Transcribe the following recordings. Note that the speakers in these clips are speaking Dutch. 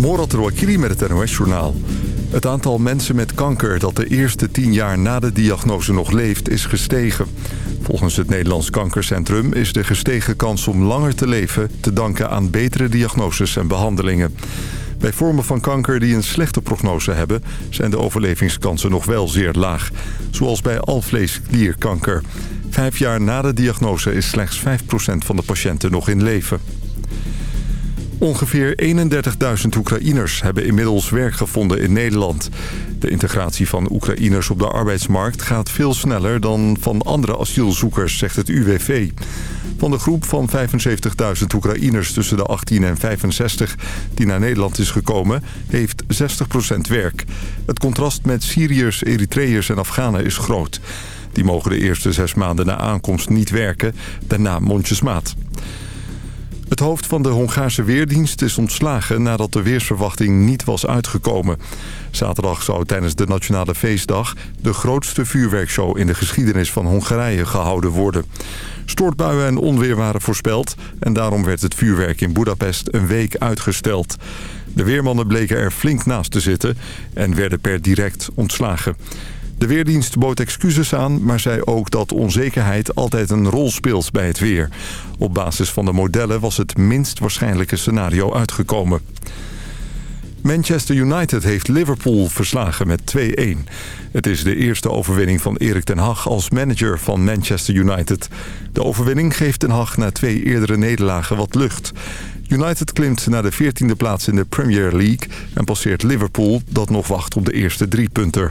Morat Rouakiri met het NOS-journaal. Het aantal mensen met kanker dat de eerste tien jaar na de diagnose nog leeft, is gestegen. Volgens het Nederlands Kankercentrum is de gestegen kans om langer te leven... te danken aan betere diagnoses en behandelingen. Bij vormen van kanker die een slechte prognose hebben... zijn de overlevingskansen nog wel zeer laag. Zoals bij alvleesklierkanker. Vijf jaar na de diagnose is slechts 5% van de patiënten nog in leven. Ongeveer 31.000 Oekraïners hebben inmiddels werk gevonden in Nederland. De integratie van Oekraïners op de arbeidsmarkt gaat veel sneller dan van andere asielzoekers, zegt het UWV. Van de groep van 75.000 Oekraïners tussen de 18 en 65 die naar Nederland is gekomen, heeft 60% werk. Het contrast met Syriërs, Eritreërs en Afghanen is groot. Die mogen de eerste zes maanden na aankomst niet werken, daarna mondjesmaat. Het hoofd van de Hongaarse Weerdienst is ontslagen nadat de weersverwachting niet was uitgekomen. Zaterdag zou tijdens de Nationale Feestdag de grootste vuurwerkshow in de geschiedenis van Hongarije gehouden worden. Stortbuien en onweer waren voorspeld en daarom werd het vuurwerk in Budapest een week uitgesteld. De weermannen bleken er flink naast te zitten en werden per direct ontslagen. De Weerdienst bood excuses aan, maar zei ook dat onzekerheid altijd een rol speelt bij het weer. Op basis van de modellen was het minst waarschijnlijke scenario uitgekomen. Manchester United heeft Liverpool verslagen met 2-1. Het is de eerste overwinning van Erik ten Hag als manager van Manchester United. De overwinning geeft ten Hag na twee eerdere nederlagen wat lucht. United klimt naar de 14e plaats in de Premier League... en passeert Liverpool dat nog wacht op de eerste drie punten.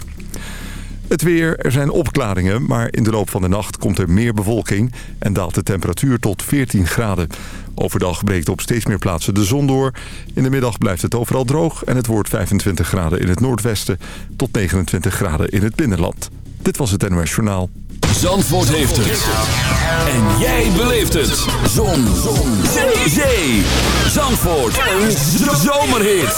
Het weer, er zijn opklaringen, maar in de loop van de nacht komt er meer bewolking... en daalt de temperatuur tot 14 graden. Overdag breekt op steeds meer plaatsen de zon door. In de middag blijft het overal droog en het wordt 25 graden in het noordwesten... tot 29 graden in het binnenland. Dit was het NOS Journaal. Zandvoort heeft het. En jij beleeft het. Zon. zon. Zee. Zee. Zandvoort. Een zomerhit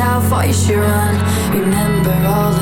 I'll fight you run. Remember all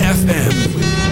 FM.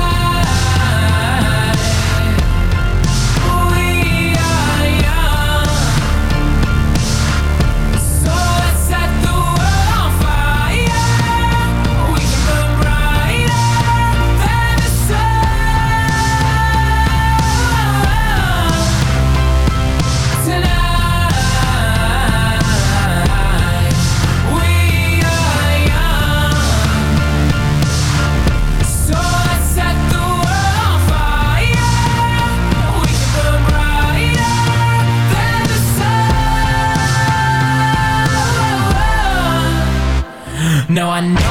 I know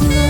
van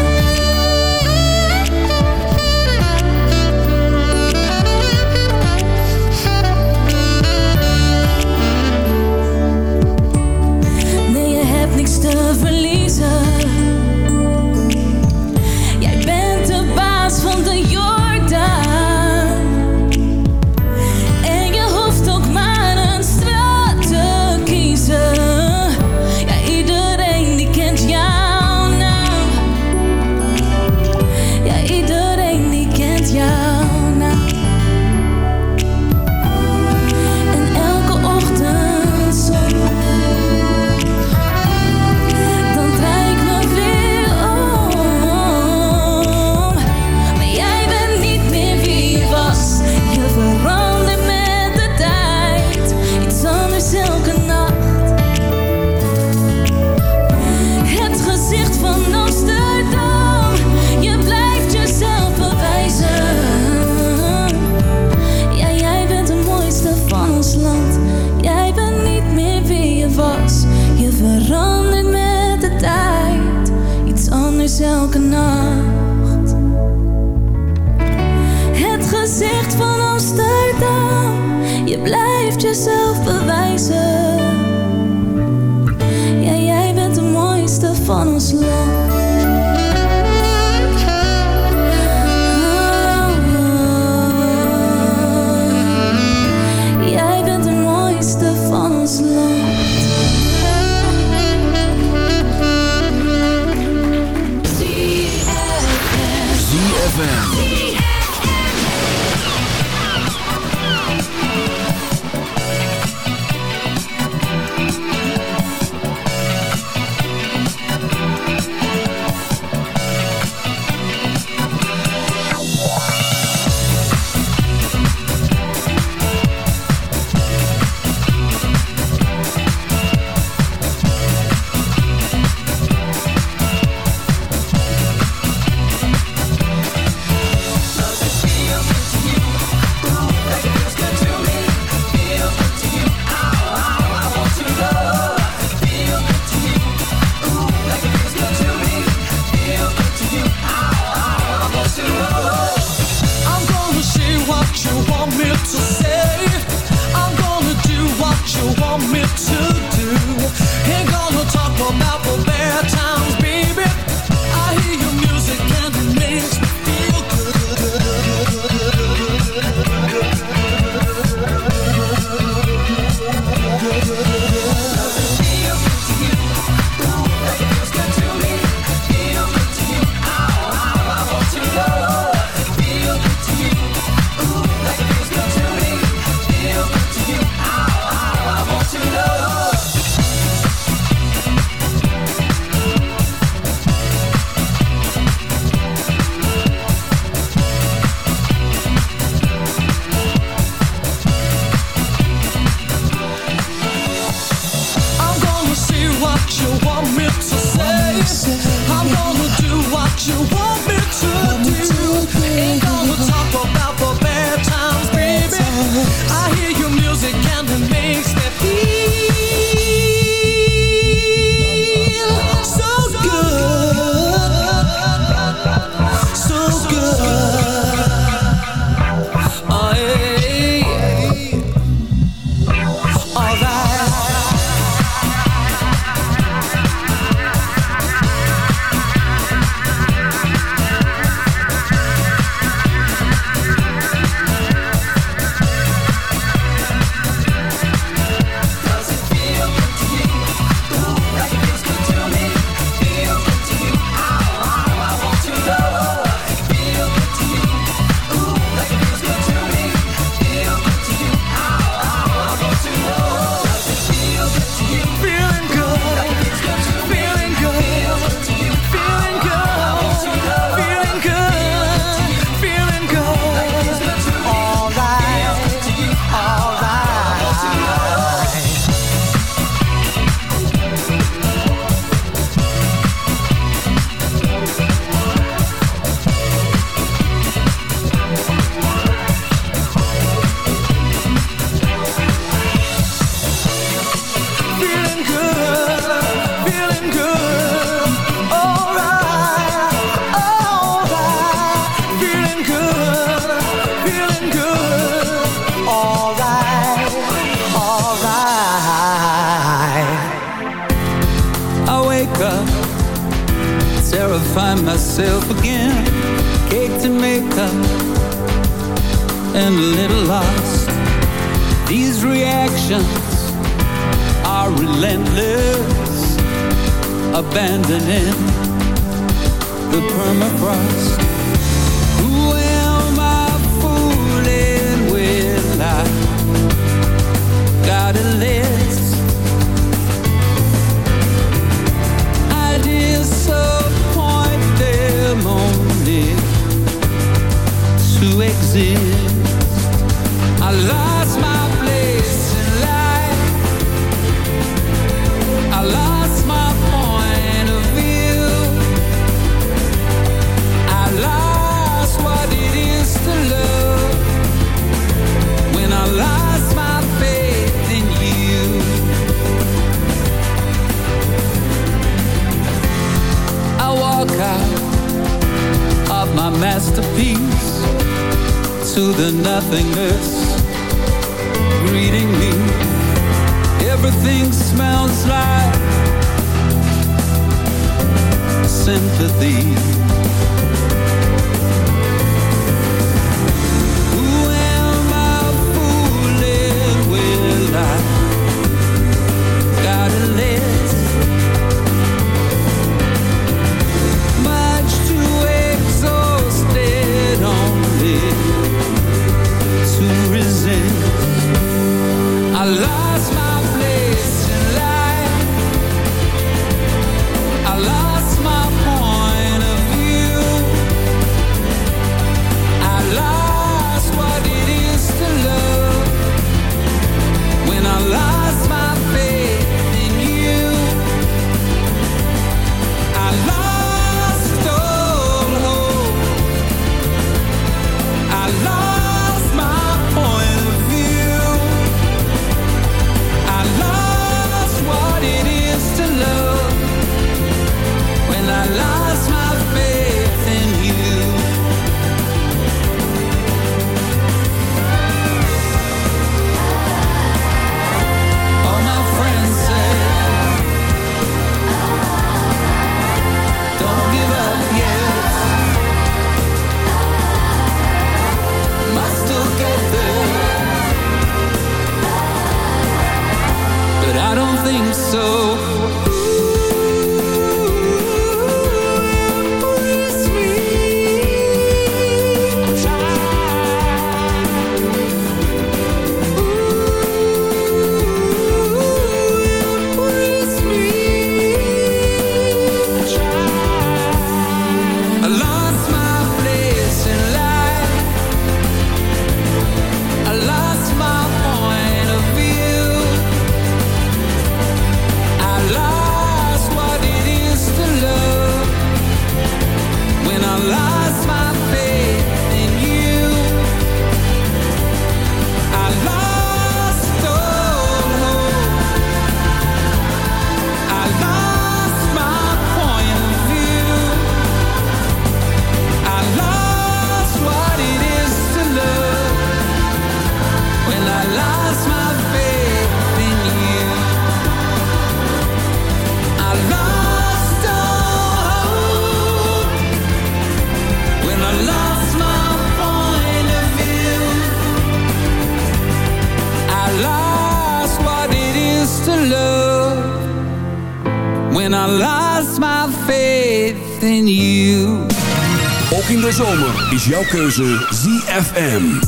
jouw keuze ZFM.